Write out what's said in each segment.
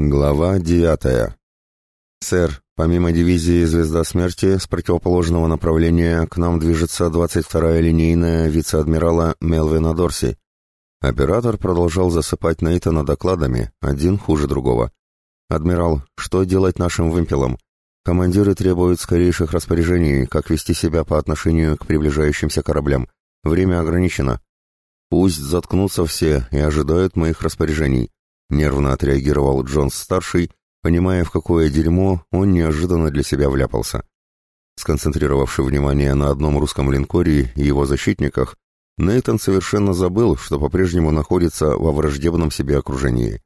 Глава девятая. «Сэр, помимо дивизии «Звезда смерти» с противоположного направления к нам движется 22-я линейная вице-адмирала Мелвина Дорси». Оператор продолжал засыпать Нейтана докладами, один хуже другого. «Адмирал, что делать нашим вымпелам? Командиры требуют скорейших распоряжений, как вести себя по отношению к приближающимся кораблям. Время ограничено. Пусть заткнутся все и ожидают моих распоряжений». Нервно отреагировал Джонс-старший, понимая, в какое дерьмо он неожиданно для себя вляпался. Сконцентрировавший внимание на одном русском линкоре и его защитниках, Нейтан совершенно забыл, что по-прежнему находится во враждебном себе окружении.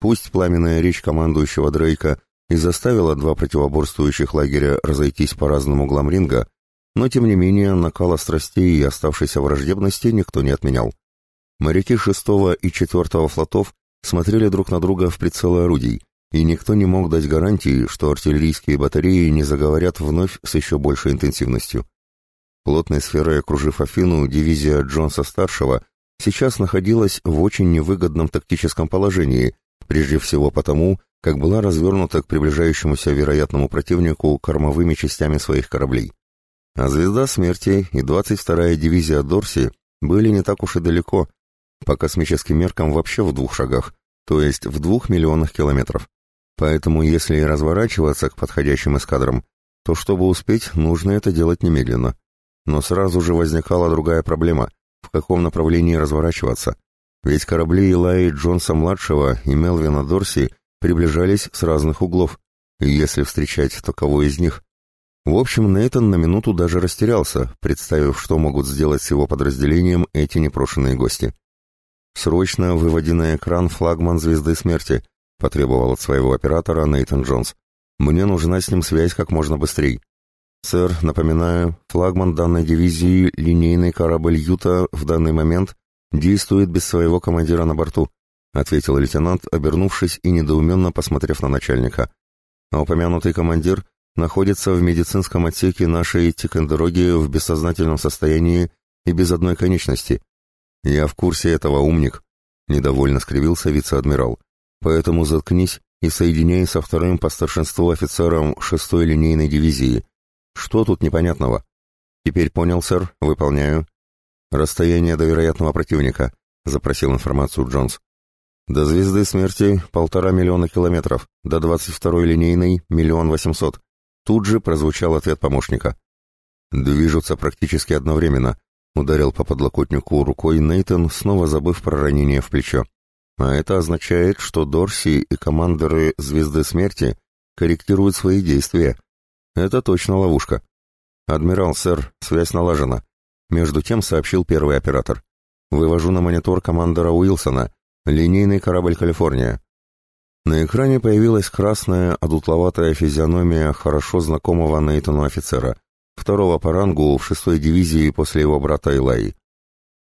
Пусть пламенная речь командующего Дрейка и заставила два противоборствующих лагеря разойтись по разным углам ринга, но тем не менее накала страстей и оставшейся враждебности никто не отменял. Моряки шестого и четвертого флотов смотрели друг на друга в прицелы орудий, и никто не мог дать гарантии, что артиллерийские батареи не заговорят вновь с еще большей интенсивностью. Плотной сферой окружив Афину, дивизия Джонса-старшего сейчас находилась в очень невыгодном тактическом положении, прежде всего потому, как была развернута к приближающемуся вероятному противнику кормовыми частями своих кораблей. А «Звезда смерти» и 22-я дивизия Дорси были не так уж и далеко, по космическим меркам вообще в двух шагах, то есть в двух миллионах километров. Поэтому если и разворачиваться к подходящим эскадрам, то чтобы успеть, нужно это делать немедленно. Но сразу же возникала другая проблема – в каком направлении разворачиваться. Ведь корабли Илаи Джонса-младшего и Мелвина Дорси приближались с разных углов, и если встречать, то кого из них? В общем, Нейтан на минуту даже растерялся, представив, что могут сделать с его подразделением эти непрошенные гости. «Срочно выводи на экран флагман Звезды Смерти», — потребовал от своего оператора Нейтан Джонс. «Мне нужна с ним связь как можно быстрее». «Сэр, напоминаю, флагман данной дивизии, линейный корабль «Юта» в данный момент действует без своего командира на борту», — ответил лейтенант, обернувшись и недоуменно посмотрев на начальника. «А упомянутый командир находится в медицинском отсеке нашей Тикондероги в бессознательном состоянии и без одной конечности. «Я в курсе этого, умник», — недовольно скривился вице-адмирал. «Поэтому заткнись и соединяй со вторым по старшинству офицером шестой линейной дивизии. Что тут непонятного?» «Теперь понял, сэр, выполняю». «Расстояние до вероятного противника», — запросил информацию Джонс. «До звезды смерти полтора миллиона километров, до двадцать второй линейной — миллион восемьсот». Тут же прозвучал ответ помощника. «Движутся практически одновременно», Ударил по подлокотнику рукой Нейтон, снова забыв про ранение в плечо. А это означает, что Дорси и командоры Звезды Смерти корректируют свои действия. Это точно ловушка. «Адмирал, сэр, связь налажена», — между тем сообщил первый оператор. «Вывожу на монитор командора Уилсона, линейный корабль «Калифорния». На экране появилась красная, одутловатая физиономия хорошо знакомого Нейтану офицера второго по рангу в шестой дивизии после его брата Илай.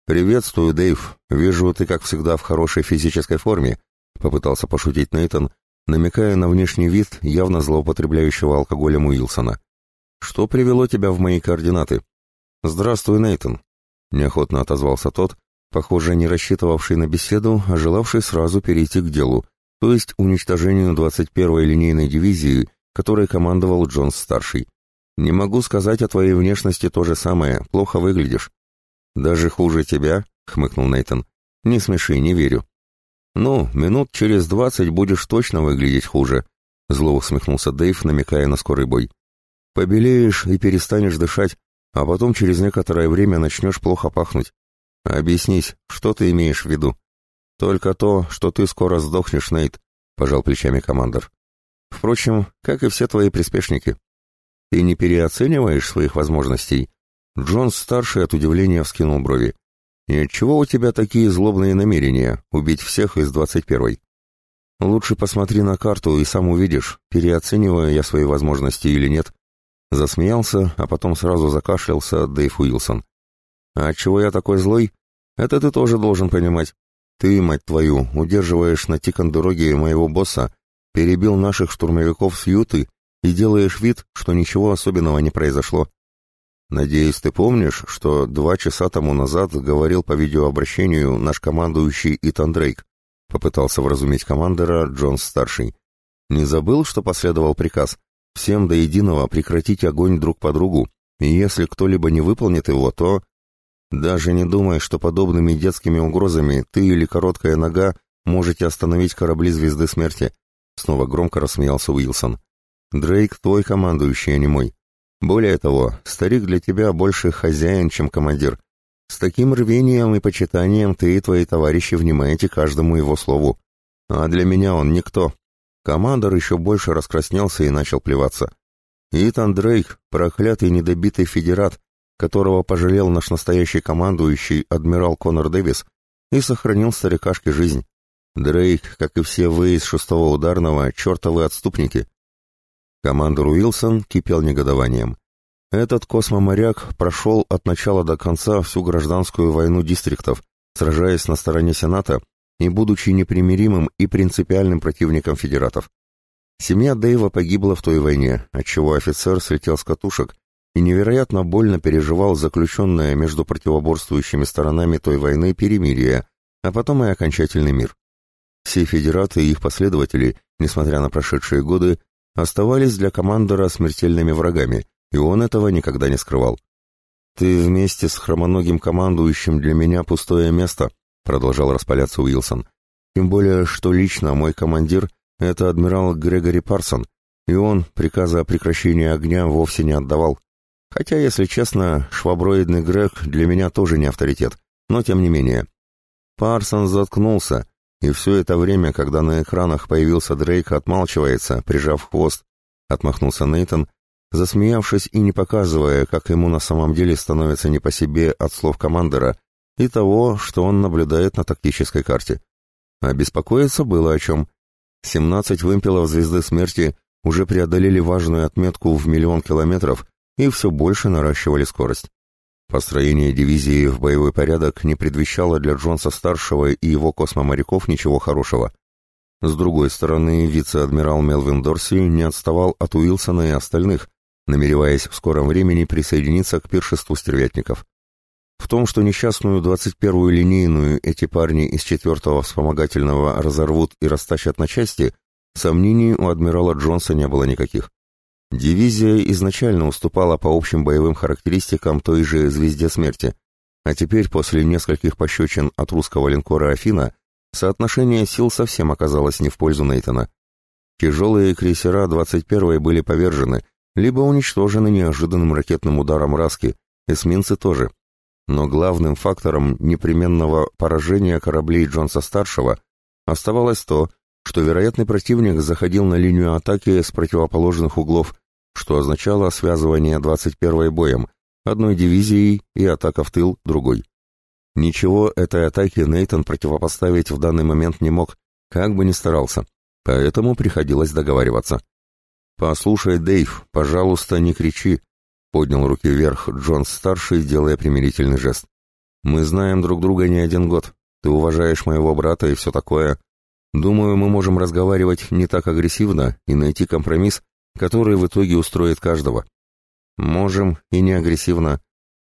«Приветствую, Дэйв. Вижу, ты, как всегда, в хорошей физической форме», — попытался пошутить Нейтон, намекая на внешний вид явно злоупотребляющего алкоголем Уилсона. «Что привело тебя в мои координаты?» «Здравствуй, Нейтон», — неохотно отозвался тот, похоже, не рассчитывавший на беседу, а желавший сразу перейти к делу, то есть уничтожению 21-й линейной дивизии, которой командовал Джонс-старший. «Не могу сказать о твоей внешности то же самое. Плохо выглядишь». «Даже хуже тебя?» — хмыкнул Нейтон. «Не смеши, не верю». «Ну, минут через двадцать будешь точно выглядеть хуже», — зло усмехнулся Дэйв, намекая на скорый бой. «Побелеешь и перестанешь дышать, а потом через некоторое время начнешь плохо пахнуть. Объяснись, что ты имеешь в виду?» «Только то, что ты скоро сдохнешь, Нейт», — пожал плечами командор. «Впрочем, как и все твои приспешники». Ты не переоцениваешь своих возможностей?» Джонс-старший от удивления вскинул брови. «И отчего у тебя такие злобные намерения — убить всех из двадцать первой?» «Лучше посмотри на карту и сам увидишь, переоцениваю я свои возможности или нет». Засмеялся, а потом сразу закашлялся Дэйв Уилсон. «А отчего я такой злой? Это ты тоже должен понимать. Ты, мать твою, удерживаешь на Тикон-дороге моего босса, перебил наших штурмовиков с Юты и делаешь вид, что ничего особенного не произошло. Надеюсь, ты помнишь, что два часа тому назад говорил по видеообращению наш командующий Итан Дрейк. — попытался вразумить командора Джонс-старший. «Не забыл, что последовал приказ? Всем до единого прекратить огонь друг по другу, и если кто-либо не выполнит его, то...» «Даже не думай, что подобными детскими угрозами ты или короткая нога можете остановить корабли Звезды Смерти», — снова громко рассмеялся Уилсон. «Дрейк твой командующий, а не мой. Более того, старик для тебя больше хозяин, чем командир. С таким рвением и почитанием ты и твои товарищи внимаете каждому его слову. А для меня он никто. Командор еще больше раскраснелся и начал плеваться. Итан Дрейк, проклятый недобитый федерат, которого пожалел наш настоящий командующий, адмирал Конор Дэвис, и сохранил старикашке жизнь. Дрейк, как и все вы из шестого ударного, чертовы отступники. Командор Уилсон кипел негодованием. Этот космоморяк прошел от начала до конца всю гражданскую войну дистриктов, сражаясь на стороне Сената и будучи непримиримым и принципиальным противником федератов. Семья Дэйва погибла в той войне, отчего офицер слетел с катушек и невероятно больно переживал заключенное между противоборствующими сторонами той войны перемирие, а потом и окончательный мир. Все федераты и их последователи, несмотря на прошедшие годы, оставались для командора смертельными врагами – и он этого никогда не скрывал. «Ты вместе с хромоногим командующим для меня пустое место», — продолжал распаляться Уилсон. «Тем более, что лично мой командир — это адмирал Грегори Парсон, и он приказа о прекращении огня вовсе не отдавал. Хотя, если честно, шваброидный Грег для меня тоже не авторитет, но тем не менее. Парсон заткнулся, и все это время, когда на экранах появился Дрейк, отмалчивается, прижав хвост, отмахнулся Нейтон засмеявшись и не показывая, как ему на самом деле становится не по себе от слов командира и того, что он наблюдает на тактической карте. А беспокоиться было о чем. 17 вымпелов Звезды Смерти уже преодолели важную отметку в миллион километров и все больше наращивали скорость. Построение дивизии в боевой порядок не предвещало для Джонса-старшего и его космоморяков ничего хорошего. С другой стороны, вице-адмирал Мелвин Дорси не отставал от Уилсона и остальных, намереваясь в скором времени присоединиться к пиршеству стервятников. В том, что несчастную 21-ю линейную эти парни из 4-го вспомогательного разорвут и растащат на части, сомнений у адмирала Джонса не было никаких. Дивизия изначально уступала по общим боевым характеристикам той же «Звезде смерти», а теперь, после нескольких пощечин от русского линкора «Афина», соотношение сил совсем оказалось не в пользу Нейтона. Тяжелые крейсера 21-й были повержены, либо уничтожены неожиданным ракетным ударом Раски, эсминцы тоже. Но главным фактором непременного поражения кораблей Джонса-старшего оставалось то, что вероятный противник заходил на линию атаки с противоположных углов, что означало связывание 21-й боем, одной дивизией и атака в тыл другой. Ничего этой атаке Нейтон противопоставить в данный момент не мог, как бы ни старался, поэтому приходилось договариваться. «Послушай, Дэйв, пожалуйста, не кричи», — поднял руки вверх Джонс-старший, делая примирительный жест. «Мы знаем друг друга не один год. Ты уважаешь моего брата и все такое. Думаю, мы можем разговаривать не так агрессивно и найти компромисс, который в итоге устроит каждого. Можем и не агрессивно.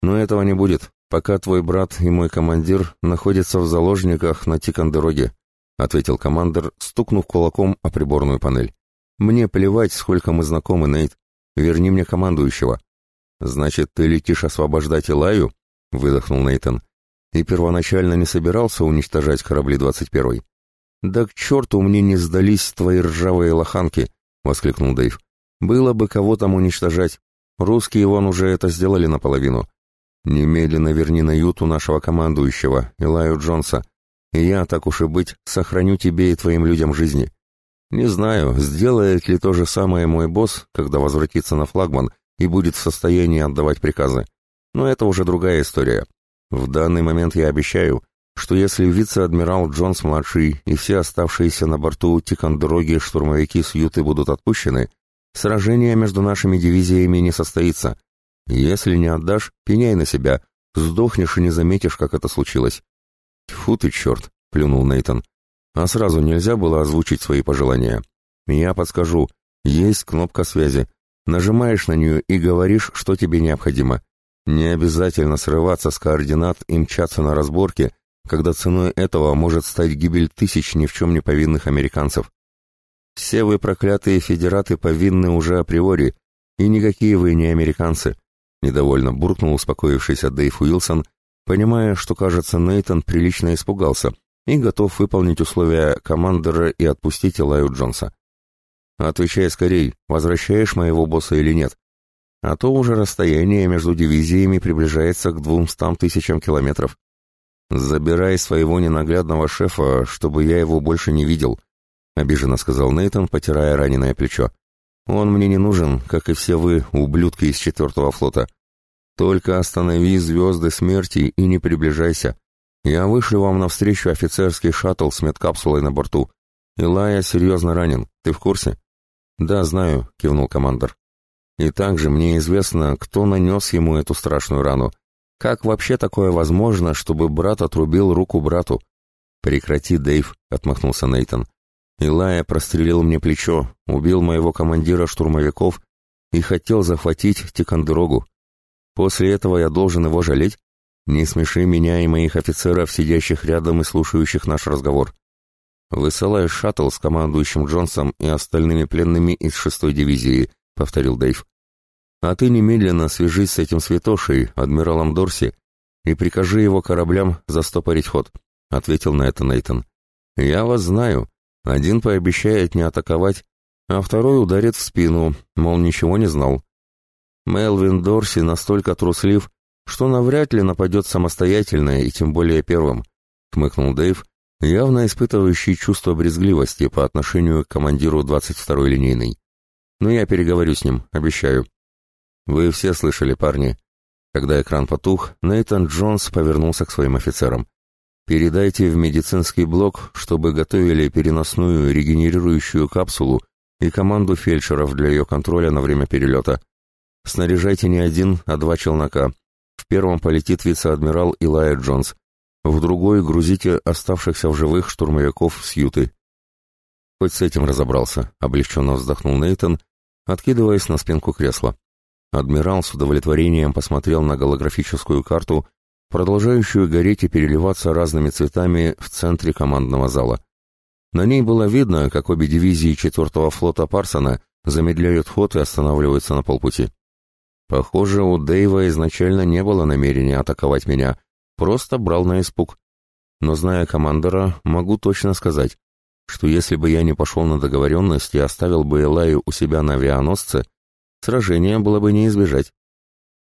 Но этого не будет, пока твой брат и мой командир находятся в заложниках на Тикандероге», — ответил командир, стукнув кулаком о приборную панель. «Мне плевать, сколько мы знакомы, Нейт. Верни мне командующего». «Значит, ты летишь освобождать Илаю?» — выдохнул Нейтон. «И первоначально не собирался уничтожать корабли 21-й?» «Да к черту мне не сдались твои ржавые лоханки!» — воскликнул Дэйв. «Было бы кого там уничтожать. Русские вон уже это сделали наполовину. Немедленно верни на юту нашего командующего, Илаю Джонса, и я, так уж и быть, сохраню тебе и твоим людям жизни. Не знаю, сделает ли то же самое мой босс, когда возвратится на флагман и будет в состоянии отдавать приказы. Но это уже другая история. В данный момент я обещаю, что если вице-адмирал Джонс-младший и все оставшиеся на борту Тикандроги штурмовики с будут отпущены, сражение между нашими дивизиями не состоится. Если не отдашь, пеняй на себя, сдохнешь и не заметишь, как это случилось. «Тьфу ты, черт!» — плюнул Нейтон. А сразу нельзя было озвучить свои пожелания. Я подскажу. Есть кнопка связи. Нажимаешь на нее и говоришь, что тебе необходимо. Не обязательно срываться с координат и мчаться на разборке, когда ценой этого может стать гибель тысяч ни в чем не повинных американцев. Все вы проклятые федераты повинны уже априори, и никакие вы не американцы, недовольно буркнул успокоившийся Дэйв Уилсон, понимая, что, кажется, Нейтон прилично испугался и готов выполнить условия командора и отпустить Элаю Джонса. «Отвечай скорей, возвращаешь моего босса или нет? А то уже расстояние между дивизиями приближается к двумстам тысячам километров. Забирай своего ненаглядного шефа, чтобы я его больше не видел», — обиженно сказал Нейтон, потирая раненое плечо. «Он мне не нужен, как и все вы, ублюдки из четвертого флота. Только останови звезды смерти и не приближайся. Я вышлю вам навстречу офицерский шаттл с медкапсулой на борту. Илая серьезно ранен, ты в курсе?» «Да, знаю», — кивнул командор. «И также мне известно, кто нанес ему эту страшную рану. Как вообще такое возможно, чтобы брат отрубил руку брату?» «Прекрати, Дэйв», — отмахнулся Нейтон. «Илая прострелил мне плечо, убил моего командира штурмовиков и хотел захватить Тикандерогу. После этого я должен его жалеть? Не смеши меня и моих офицеров, сидящих рядом и слушающих наш разговор. Высылаю шаттл с командующим Джонсом и остальными пленными из шестой дивизии, повторил Дэйв. А ты немедленно свяжись с этим святошей, адмиралом Дорси, и прикажи его кораблям застопорить ход, ответил на это Нейтон. Я вас знаю. Один пообещает не атаковать, а второй ударит в спину, мол, ничего не знал. Мелвин Дорси настолько труслив, что навряд ли нападет самостоятельно и тем более первым, хмыкнул Дэйв, явно испытывающий чувство брезгливости по отношению к командиру 22-й линейной. Но я переговорю с ним, обещаю. Вы все слышали, парни. Когда экран потух, Нейтан Джонс повернулся к своим офицерам. Передайте в медицинский блок, чтобы готовили переносную регенерирующую капсулу и команду фельдшеров для ее контроля на время перелета. Снаряжайте не один, а два челнока. В первом полетит вице-адмирал Илая Джонс, в другой грузите оставшихся в живых штурмовиков с юты. Хоть с этим разобрался, облегченно вздохнул Нейтон, откидываясь на спинку кресла. Адмирал с удовлетворением посмотрел на голографическую карту, продолжающую гореть и переливаться разными цветами в центре командного зала. На ней было видно, как обе дивизии 4-го флота Парсона замедляют ход и останавливаются на полпути. Похоже, у Дэйва изначально не было намерения атаковать меня, просто брал на испуг. Но зная командора, могу точно сказать, что если бы я не пошел на договоренность и оставил бы Элаю у себя на авианосце, сражения было бы не избежать.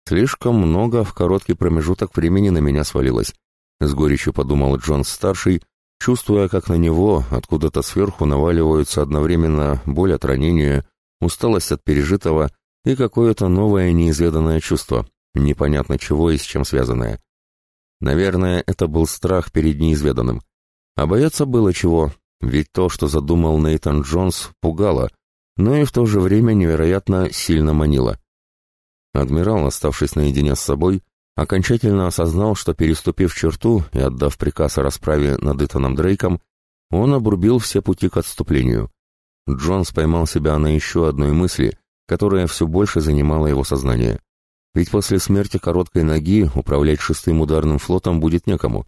Слишком много в короткий промежуток времени на меня свалилось. С горечью подумал Джонс-старший, чувствуя, как на него откуда-то сверху наваливаются одновременно боль от ранения, усталость от пережитого и какое-то новое неизведанное чувство, непонятно чего и с чем связанное. Наверное, это был страх перед неизведанным. А бояться было чего, ведь то, что задумал Нейтан Джонс, пугало, но и в то же время невероятно сильно манило. Адмирал, оставшись наедине с собой, окончательно осознал, что, переступив черту и отдав приказ о расправе над Итаном Дрейком, он обрубил все пути к отступлению. Джонс поймал себя на еще одной мысли, которая все больше занимала его сознание. Ведь после смерти короткой ноги управлять шестым ударным флотом будет некому.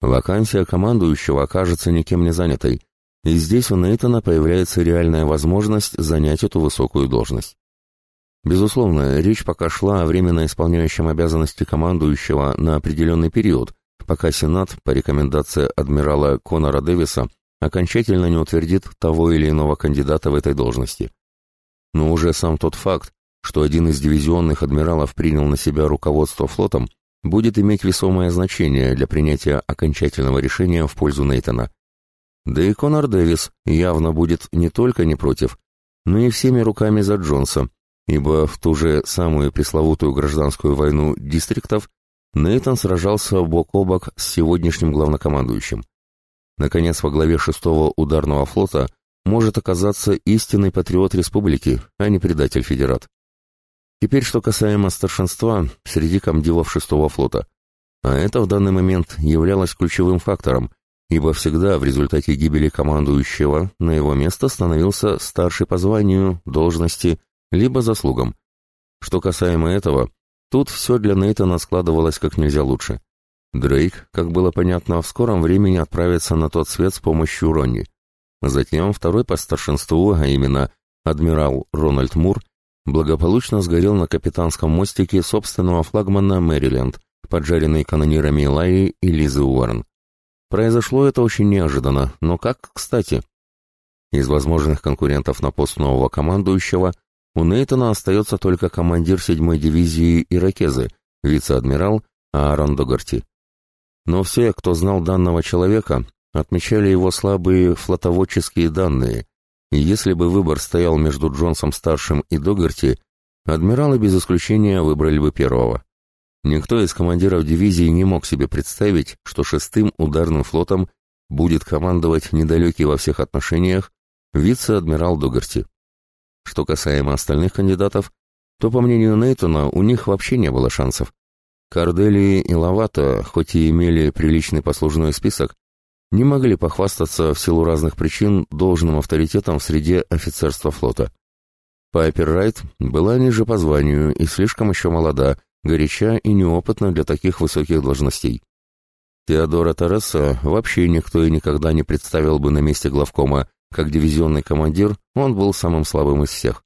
Вакансия командующего окажется никем не занятой, и здесь у Нейтана появляется реальная возможность занять эту высокую должность. Безусловно, речь пока шла о временно исполняющем обязанности командующего на определенный период, пока Сенат, по рекомендации адмирала Конора Дэвиса, окончательно не утвердит того или иного кандидата в этой должности но уже сам тот факт, что один из дивизионных адмиралов принял на себя руководство флотом, будет иметь весомое значение для принятия окончательного решения в пользу Нейтона. Да и Конор Дэвис явно будет не только не против, но и всеми руками за Джонса, ибо в ту же самую пресловутую гражданскую войну дистриктов Нейтон сражался бок о бок с сегодняшним главнокомандующим. Наконец, во главе шестого ударного флота может оказаться истинный патриот республики, а не предатель федерат. Теперь, что касаемо старшинства среди комдивов шестого флота. А это в данный момент являлось ключевым фактором, ибо всегда в результате гибели командующего на его место становился старший по званию, должности, либо заслугам. Что касаемо этого, тут все для Нейтана складывалось как нельзя лучше. Дрейк, как было понятно, в скором времени отправится на тот свет с помощью Ронни. Затем второй по старшинству, а именно адмирал Рональд Мур, благополучно сгорел на капитанском мостике собственного флагмана «Мэриленд», поджаренный канонирами Лайи и Лизы Уоррен. Произошло это очень неожиданно, но как кстати. Из возможных конкурентов на пост нового командующего у Нейтона остается только командир 7-й дивизии «Иракезы», вице-адмирал Аарон Догарти. Но все, кто знал данного человека, отмечали его слабые флотоводческие данные, и если бы выбор стоял между Джонсом-старшим и Догарти, адмиралы без исключения выбрали бы первого. Никто из командиров дивизии не мог себе представить, что шестым ударным флотом будет командовать недалекий во всех отношениях вице-адмирал Догарти. Что касаемо остальных кандидатов, то, по мнению Нейтона, у них вообще не было шансов. Корделии и Лавата, хоть и имели приличный послужной список, не могли похвастаться в силу разных причин должным авторитетом в среде офицерства флота. Пайпер Райт была ниже по званию и слишком еще молода, горяча и неопытна для таких высоких должностей. Теодора Тереса вообще никто и никогда не представил бы на месте главкома, как дивизионный командир, он был самым слабым из всех.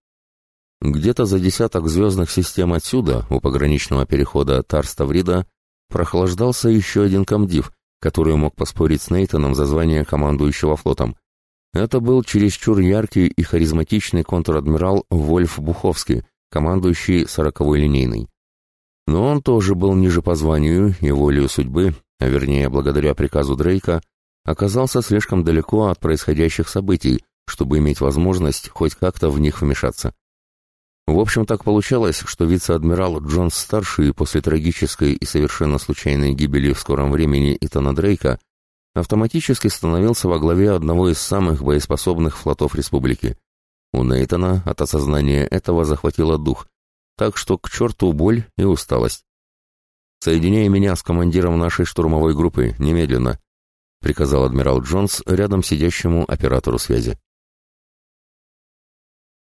Где-то за десяток звездных систем отсюда, у пограничного перехода Тарставрида, прохлаждался еще один комдив, который мог поспорить с Нейтаном за звание командующего флотом. Это был чересчур яркий и харизматичный контр-адмирал Вольф Буховский, командующий сороковой линейной. Но он тоже был ниже по званию и волею судьбы, а вернее благодаря приказу Дрейка, оказался слишком далеко от происходящих событий, чтобы иметь возможность хоть как-то в них вмешаться. В общем, так получалось, что вице-адмирал Джонс-старший после трагической и совершенно случайной гибели в скором времени Итана Дрейка автоматически становился во главе одного из самых боеспособных флотов республики. У Нейтана от осознания этого захватило дух, так что к черту боль и усталость. «Соединяй меня с командиром нашей штурмовой группы, немедленно», приказал адмирал Джонс рядом сидящему оператору связи.